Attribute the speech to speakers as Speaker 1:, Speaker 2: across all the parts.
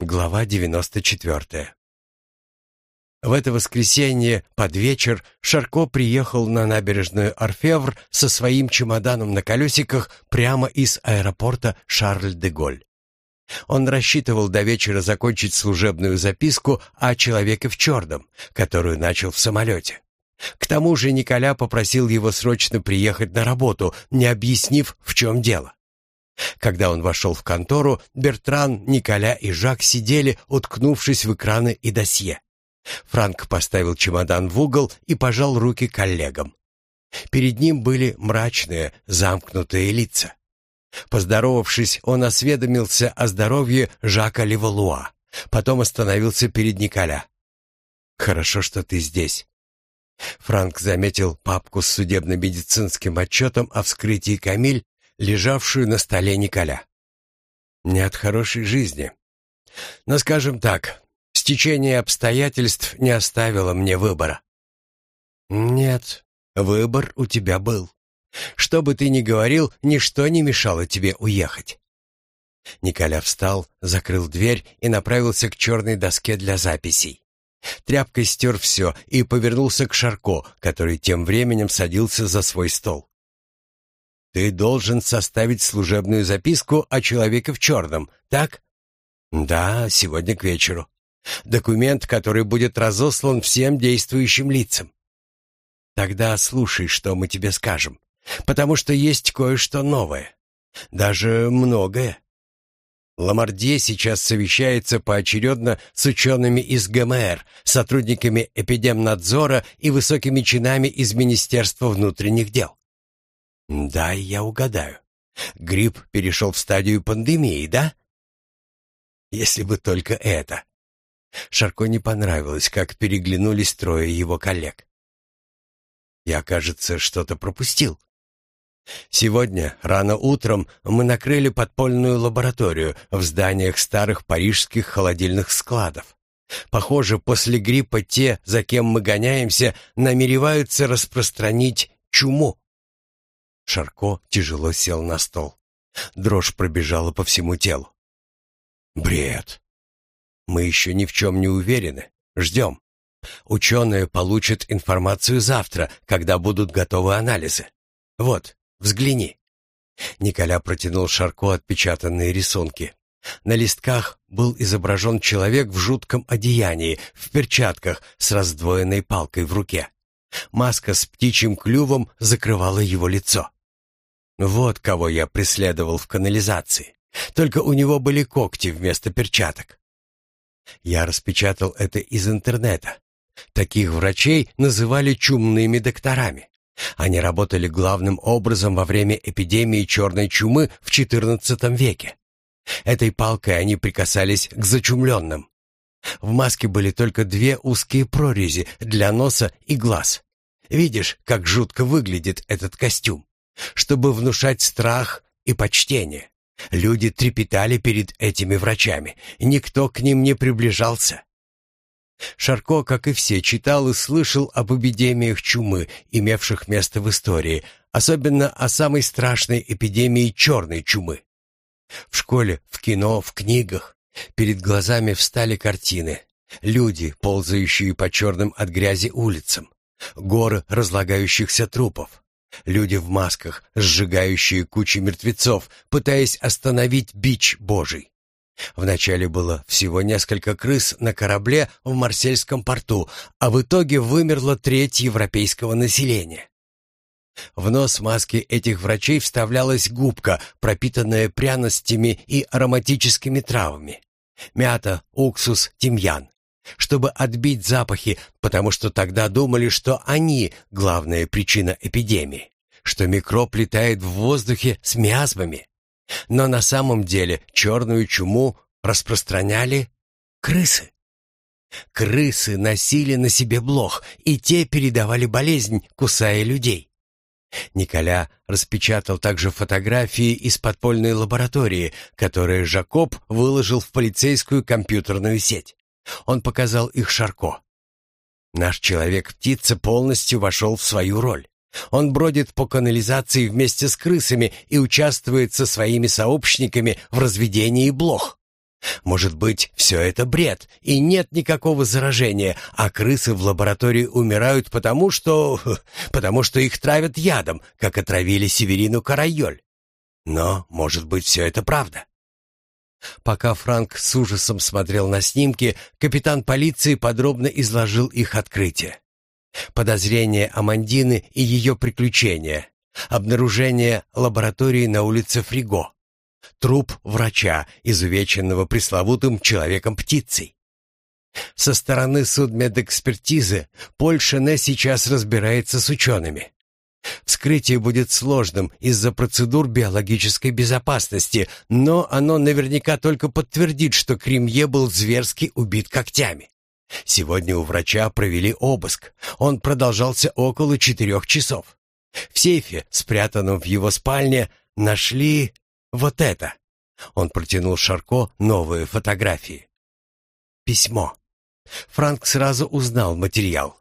Speaker 1: Глава 94. В это воскресенье под вечер Шарко приехал на набережную Орфевр со своим чемоданом на колесиках прямо из аэропорта Шарль-де-Голь. Он рассчитывал до вечера закончить служебную записку о человеке в черном, которую начал в самолете. К тому же Николя попросил его срочно приехать на работу, не объяснив, в чем дело. Когда он вошел в контору, Бертран, Николя и Жак сидели, уткнувшись в экраны и досье. Франк поставил чемодан в угол и пожал руки коллегам. Перед ним были мрачные, замкнутые лица. Поздоровавшись, он осведомился о здоровье Жака Левалуа. Потом остановился перед Николя. «Хорошо, что ты здесь». Франк заметил папку с судебно-медицинским отчетом о вскрытии Камиль лежавшую на столе Николя. Не от хорошей жизни. Но, скажем так, стечение обстоятельств не оставило мне выбора. Нет, выбор у тебя был. Что бы ты ни говорил, ничто не мешало тебе уехать. Николя встал, закрыл дверь и направился к черной доске для записей. Тряпкой стер все и повернулся к Шарко, который тем временем садился за свой стол. Ты должен составить служебную записку о человеке в черном, так? Да, сегодня к вечеру. Документ, который будет разослан всем действующим лицам. Тогда слушай, что мы тебе скажем, потому что есть кое-что новое. Даже многое. Ламардье сейчас совещается поочередно с учеными из ГМР, сотрудниками эпидемнадзора и высокими чинами из Министерства внутренних дел. «Дай я угадаю. Грипп перешел в стадию пандемии, да?» «Если бы только это». Шарко не понравилось, как переглянулись трое его коллег. «Я, кажется, что-то пропустил». Сегодня, рано утром, мы накрыли подпольную лабораторию в зданиях старых парижских холодильных складов. Похоже, после гриппа те, за кем мы гоняемся, намереваются распространить чуму. Шарко тяжело сел на стол. Дрожь пробежала по всему телу. Бред. Мы еще ни в чем не уверены. Ждем. Ученые получат информацию завтра, когда будут готовы анализы. Вот, взгляни. Николя протянул Шарко отпечатанные рисунки. На листках был изображен человек в жутком одеянии, в перчатках с раздвоенной палкой в руке. Маска с птичьим клювом закрывала его лицо. Вот кого я преследовал в канализации. Только у него были когти вместо перчаток. Я распечатал это из интернета. Таких врачей называли чумными докторами. Они работали главным образом во время эпидемии черной чумы в XIV веке. Этой палкой они прикасались к зачумленным. В маске были только две узкие прорези для носа и глаз. Видишь, как жутко выглядит этот костюм? Чтобы внушать страх и почтение. Люди трепетали перед этими врачами, никто к ним не приближался. Шарко, как и все, читал и слышал об эпидемиях чумы, имевших место в истории, особенно о самой страшной эпидемии черной чумы. В школе, в кино, в книгах перед глазами встали картины. Люди, ползающие по черным от грязи улицам, горы разлагающихся трупов, Люди в масках, сжигающие кучи мертвецов, пытаясь остановить бич Божий. Вначале было всего несколько крыс на корабле в Марсельском порту, а в итоге вымерло треть европейского населения. В нос маски этих врачей вставлялась губка, пропитанная пряностями и ароматическими травами. Мята, уксус, тимьян чтобы отбить запахи, потому что тогда думали, что они главная причина эпидемии, что микроб летает в воздухе с миазмами. Но на самом деле черную чуму распространяли крысы. Крысы носили на себе блох, и те передавали болезнь, кусая людей. Николя распечатал также фотографии из подпольной лаборатории, которые Жакоб выложил в полицейскую компьютерную сеть. Он показал их Шарко. Наш человек-птица полностью вошел в свою роль. Он бродит по канализации вместе с крысами и участвует со своими сообщниками в разведении блох. Может быть, все это бред, и нет никакого заражения, а крысы в лаборатории умирают потому, что... потому что их травят ядом, как отравили Северину Карайоль. Но, может быть, все это правда. Пока Франк с ужасом смотрел на снимки, капитан полиции подробно изложил их открытие. Подозрения Амандины и ее приключения. Обнаружение лаборатории на улице Фриго. Труп врача, изувеченного пресловутым человеком-птицей. Со стороны судмедэкспертизы Поль Шене сейчас разбирается с учеными. Вскрытие будет сложным из-за процедур биологической безопасности, но оно наверняка только подтвердит, что Кремье был зверски убит когтями. Сегодня у врача провели обыск. Он продолжался около четырех часов. В сейфе, спрятанном в его спальне, нашли вот это. Он протянул Шарко новые фотографии. Письмо. Франк сразу узнал материал.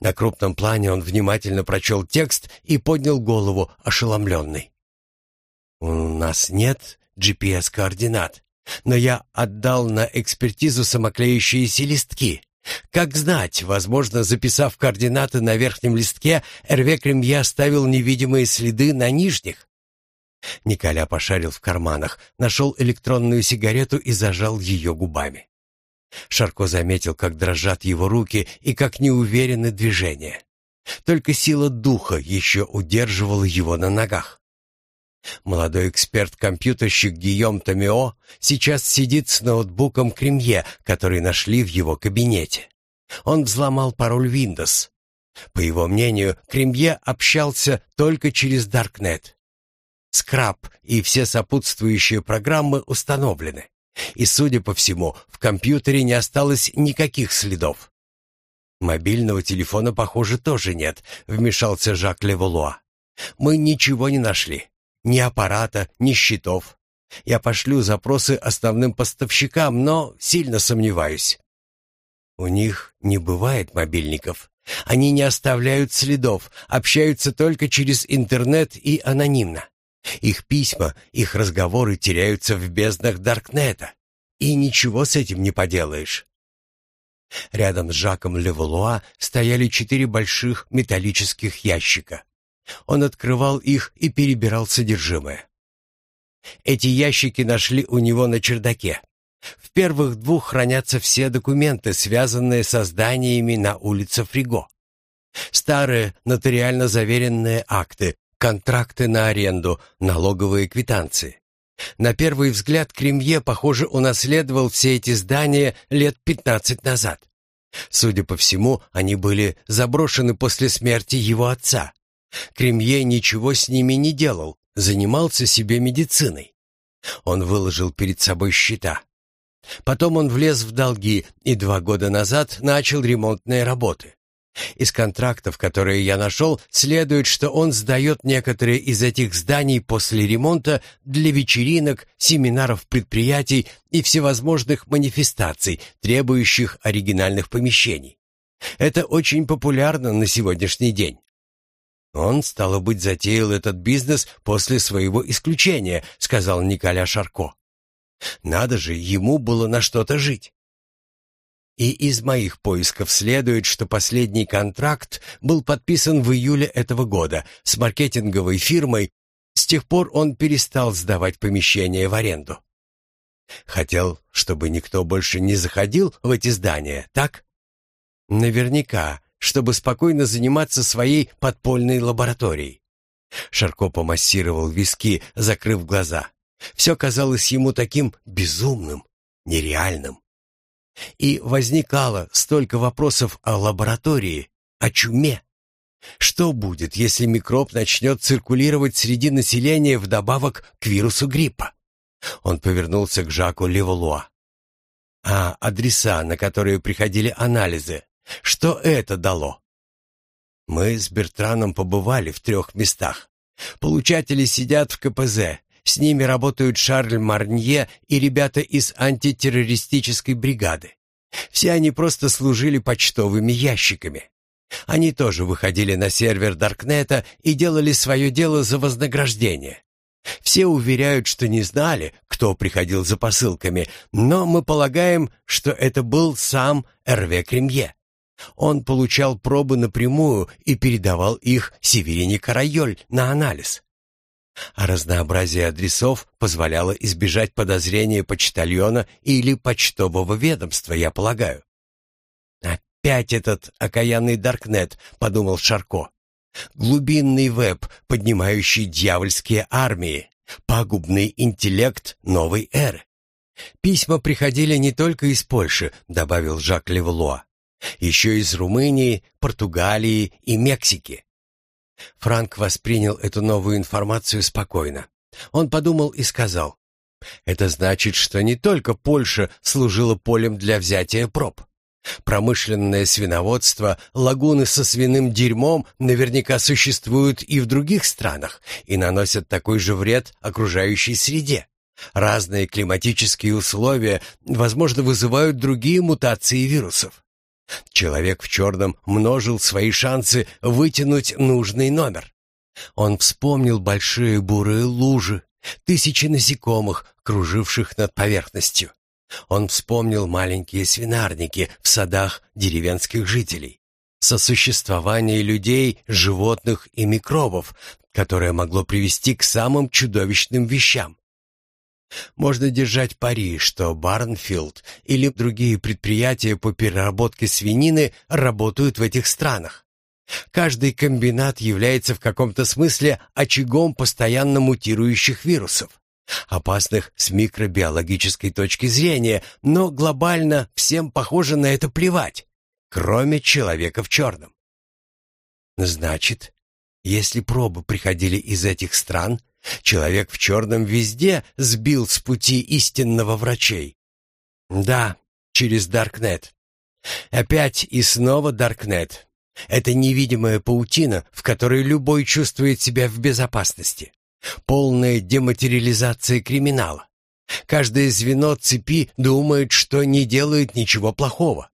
Speaker 1: На крупном плане он внимательно прочел текст и поднял голову, ошеломленный. «У нас нет GPS-координат, но я отдал на экспертизу самоклеющиеся листки. Как знать, возможно, записав координаты на верхнем листке, Эрве Кремье оставил невидимые следы на нижних?» Николя пошарил в карманах, нашел электронную сигарету и зажал ее губами. Шарко заметил, как дрожат его руки и как неуверенны движения. Только сила духа еще удерживала его на ногах. Молодой эксперт-компьютерщик Гийом Томео сейчас сидит с ноутбуком Кремье, который нашли в его кабинете. Он взломал пароль Windows. По его мнению, Кремье общался только через Даркнет. Скраб и все сопутствующие программы установлены. И, судя по всему, в компьютере не осталось никаких следов. «Мобильного телефона, похоже, тоже нет», — вмешался Жак Леволуа. «Мы ничего не нашли. Ни аппарата, ни счетов. Я пошлю запросы основным поставщикам, но сильно сомневаюсь». «У них не бывает мобильников. Они не оставляют следов, общаются только через интернет и анонимно. Их письма, их разговоры теряются в безднах Даркнета, и ничего с этим не поделаешь. Рядом с Жаком Леволуа стояли четыре больших металлических ящика. Он открывал их и перебирал содержимое. Эти ящики нашли у него на чердаке. В первых двух хранятся все документы, связанные со зданиями на улице Фриго. Старые нотариально заверенные акты, контракты на аренду, налоговые квитанции. На первый взгляд Кремье, похоже, унаследовал все эти здания лет 15 назад. Судя по всему, они были заброшены после смерти его отца. Кремье ничего с ними не делал, занимался себе медициной. Он выложил перед собой счета. Потом он влез в долги и два года назад начал ремонтные работы. Из контрактов, которые я нашел, следует, что он сдает некоторые из этих зданий после ремонта для вечеринок, семинаров предприятий и всевозможных манифестаций, требующих оригинальных помещений. Это очень популярно на сегодняшний день. Он, стало быть, затеял этот бизнес после своего исключения, сказал Николя Шарко. Надо же, ему было на что-то жить. И из моих поисков следует, что последний контракт был подписан в июле этого года с маркетинговой фирмой. С тех пор он перестал сдавать помещения в аренду. Хотел, чтобы никто больше не заходил в эти здания, так? Наверняка, чтобы спокойно заниматься своей подпольной лабораторией. Шарко помассировал виски, закрыв глаза. Все казалось ему таким безумным, нереальным. И возникало столько вопросов о лаборатории, о чуме. Что будет, если микроб начнет циркулировать среди населения вдобавок к вирусу гриппа? Он повернулся к Жаку Леволуа. А адреса, на которые приходили анализы, что это дало? Мы с Бертраном побывали в трех местах. Получатели сидят в КПЗ, с ними работают Шарль Марнье и ребята из антитеррористической бригады. Все они просто служили почтовыми ящиками. Они тоже выходили на сервер Даркнета и делали свое дело за вознаграждение. Все уверяют, что не знали, кто приходил за посылками, но мы полагаем, что это был сам Эрве Кремье. Он получал пробы напрямую и передавал их Северине Карайоль на анализ. А разнообразие адресов позволяло избежать подозрения почтальона или почтового ведомства, я полагаю. «Опять этот окаянный Даркнет», — подумал Шарко. «Глубинный веб, поднимающий дьявольские армии, пагубный интеллект новой эры». «Письма приходили не только из Польши», — добавил Жак Левлуа. «Еще из Румынии, Португалии и Мексики. Франк воспринял эту новую информацию спокойно. Он подумал и сказал, «Это значит, что не только Польша служила полем для взятия проб. Промышленное свиноводство, лагуны со свиным дерьмом наверняка существуют и в других странах и наносят такой же вред окружающей среде. Разные климатические условия, возможно, вызывают другие мутации вирусов. Человек в черном множил свои шансы вытянуть нужный номер. Он вспомнил большие бурые лужи, тысячи насекомых, круживших над поверхностью. Он вспомнил маленькие свинарники в садах деревенских жителей, сосуществование людей, животных и микробов, которое могло привести к самым чудовищным вещам. Можно держать пари, что Барнфилд или другие предприятия по переработке свинины работают в этих странах. Каждый комбинат является в каком-то смысле очагом постоянно мутирующих вирусов, опасных с микробиологической точки зрения, но глобально всем похоже на это плевать, кроме человека в черном. Значит, если пробы приходили из этих стран – Человек в черном везде сбил с пути истинного врачей. Да, через Даркнет. Опять и снова Даркнет. Это невидимая паутина, в которой любой чувствует себя в безопасности. Полная дематериализация криминала. Каждое звено цепи думает, что не делает ничего плохого.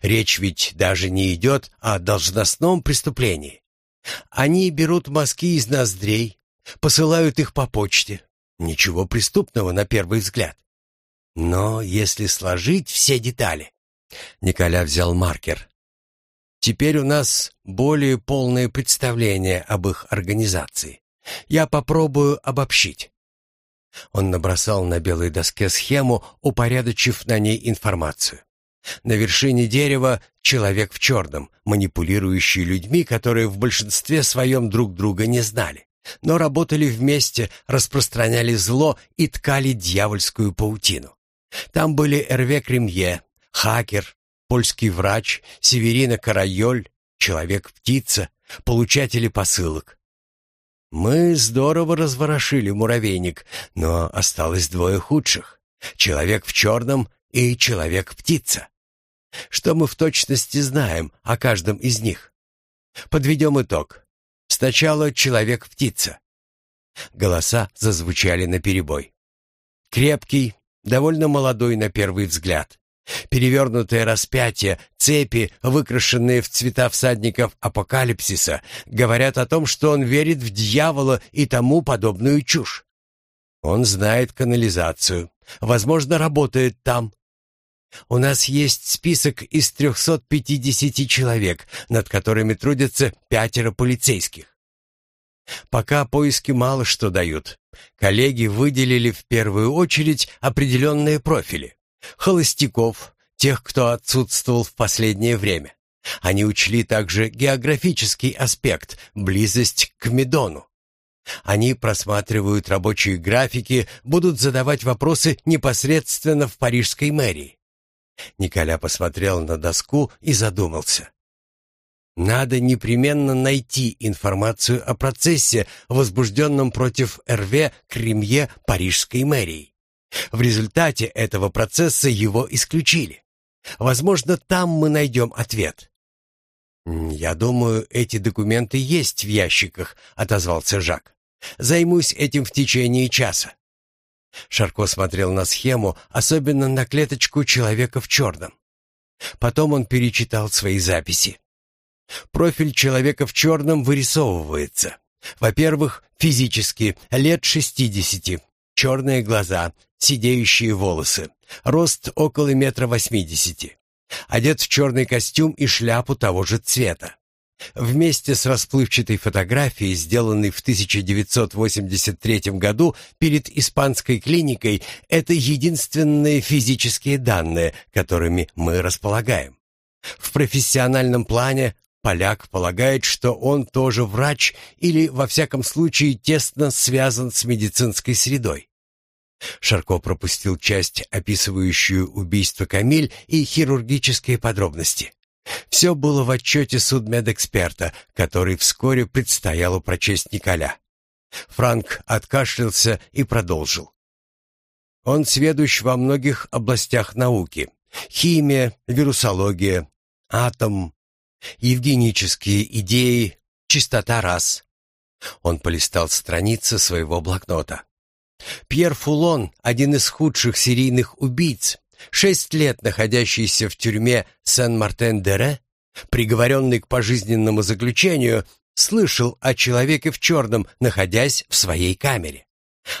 Speaker 1: Речь ведь даже не идет о должностном преступлении. Они берут мазки из ноздрей, посылают их по почте. Ничего преступного на первый взгляд. Но если сложить все детали... Николя взял маркер. Теперь у нас более полное представление об их организации. Я попробую обобщить. Он набросал на белой доске схему, упорядочив на ней информацию. На вершине дерева человек в черном, манипулирующий людьми, которые в большинстве своем друг друга не знали но работали вместе, распространяли зло и ткали дьявольскую паутину. Там были Эрве Кремье, хакер, польский врач, Северина Карайоль, человек-птица, получатели посылок. Мы здорово разворошили муравейник, но осталось двое худших — человек в черном и человек-птица. Что мы в точности знаем о каждом из них? Подведем итог. Сначала человек-птица. Голоса зазвучали наперебой. Крепкий, довольно молодой на первый взгляд. Перевернутое распятие, цепи, выкрашенные в цвета всадников апокалипсиса, говорят о том, что он верит в дьявола и тому подобную чушь. Он знает канализацию, возможно, работает там, у нас есть список из 350 человек, над которыми трудятся пятеро полицейских. Пока поиски мало что дают. Коллеги выделили в первую очередь определенные профили. Холостяков, тех, кто отсутствовал в последнее время. Они учли также географический аспект, близость к Медону. Они просматривают рабочие графики, будут задавать вопросы непосредственно в парижской мэрии. Николя посмотрел на доску и задумался. Надо непременно найти информацию о процессе, возбужденном против РВ Кремье парижской мэрии. В результате этого процесса его исключили. Возможно, там мы найдем ответ. «Я думаю, эти документы есть в ящиках», — отозвался Жак. «Займусь этим в течение часа». Шарко смотрел на схему, особенно на клеточку человека в черном. Потом он перечитал свои записи. Профиль человека в черном вырисовывается. Во-первых, физически, лет шестидесяти, черные глаза, сидеющие волосы, рост около метра восьмидесяти. Одет в черный костюм и шляпу того же цвета. Вместе с расплывчатой фотографией, сделанной в 1983 году перед испанской клиникой, это единственные физические данные, которыми мы располагаем. В профессиональном плане поляк полагает, что он тоже врач или, во всяком случае, тесно связан с медицинской средой. Шарко пропустил часть, описывающую убийство Камиль и хирургические подробности. Все было в отчете судмедэксперта, который вскоре предстояло прочесть Николя. Франк откашлялся и продолжил. Он сведущ во многих областях науки. Химия, вирусология, атом, евгенические идеи, чистота рас. Он полистал страницы своего блокнота. Пьер Фулон, один из худших серийных убийц, шесть лет находящийся в тюрьме Сен-Мартен-де-Ре, приговоренный к пожизненному заключению, слышал о человеке в черном, находясь в своей камере.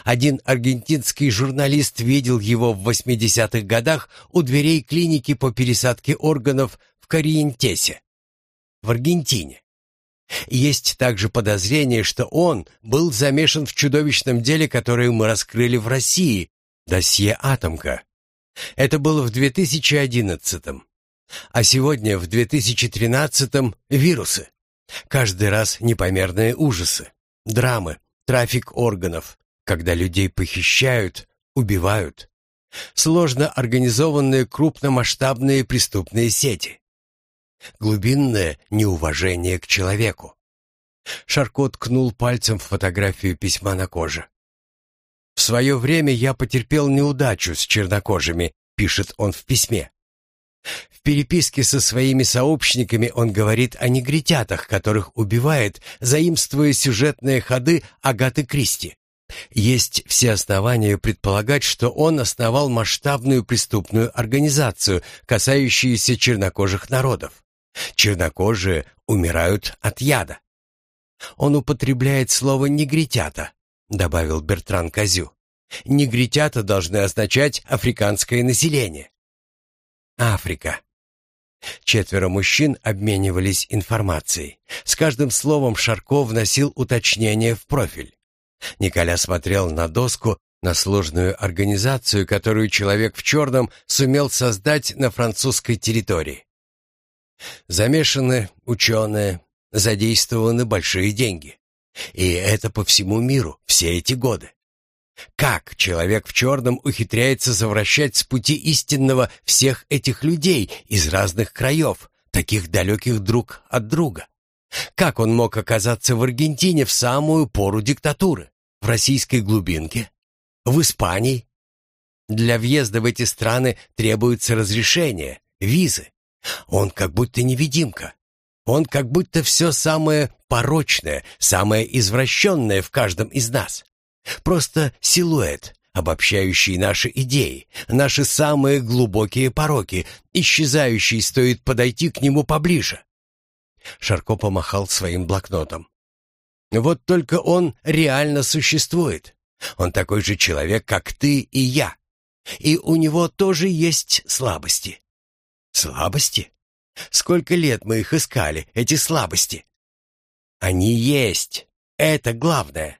Speaker 1: Один аргентинский журналист видел его в 80-х годах у дверей клиники по пересадке органов в Кориентесе, в Аргентине. Есть также подозрение, что он был замешан в чудовищном деле, которое мы раскрыли в России, досье «Атомка». Это было в 2011-м. А сегодня, в 2013-м, вирусы. Каждый раз непомерные ужасы, драмы, трафик органов, когда людей похищают, убивают. Сложно организованные крупномасштабные преступные сети. Глубинное неуважение к человеку. Шарко ткнул пальцем в фотографию письма на коже. «В свое время я потерпел неудачу с чернокожими», — пишет он в письме. В переписке со своими сообщниками он говорит о негритятах, которых убивает, заимствуя сюжетные ходы Агаты Кристи. Есть все основания предполагать, что он основал масштабную преступную организацию, касающуюся чернокожих народов. Чернокожие умирают от яда. Он употребляет слово «негритята», — добавил Бертран Казю. «Негритята должны означать африканское население». Африка. Четверо мужчин обменивались информацией. С каждым словом Шарков вносил уточнение в профиль. Николя смотрел на доску, на сложную организацию, которую человек в черном сумел создать на французской территории. Замешаны ученые, задействованы большие деньги. И это по всему миру, все эти годы. Как человек в черном ухитряется завращать с пути истинного всех этих людей из разных краев, таких далеких друг от друга? Как он мог оказаться в Аргентине в самую пору диктатуры? В российской глубинке? В Испании? Для въезда в эти страны требуется разрешение, визы. Он как будто невидимка. Он как будто все самое порочное, самое извращенное в каждом из нас. Просто силуэт, обобщающий наши идеи, наши самые глубокие пороки, исчезающий, стоит подойти к нему поближе. Шарко помахал своим блокнотом. Вот только он реально существует. Он такой же человек, как ты и я. И у него тоже есть слабости. Слабости? Сколько лет мы их искали, эти слабости? Они есть. Это главное.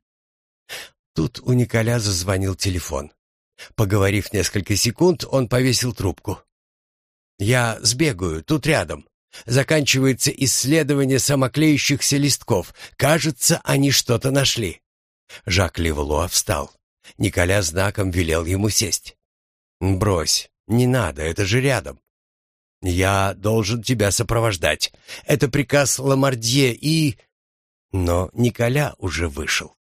Speaker 1: Тут у Николя зазвонил телефон. Поговорив несколько секунд, он повесил трубку. «Я сбегаю, тут рядом. Заканчивается исследование самоклеющихся листков. Кажется, они что-то нашли». Жак Левлуа встал. Николя знаком велел ему сесть. «Брось, не надо, это же рядом. «Я должен тебя сопровождать. Это приказ Ламардье и...» Но Николя уже вышел.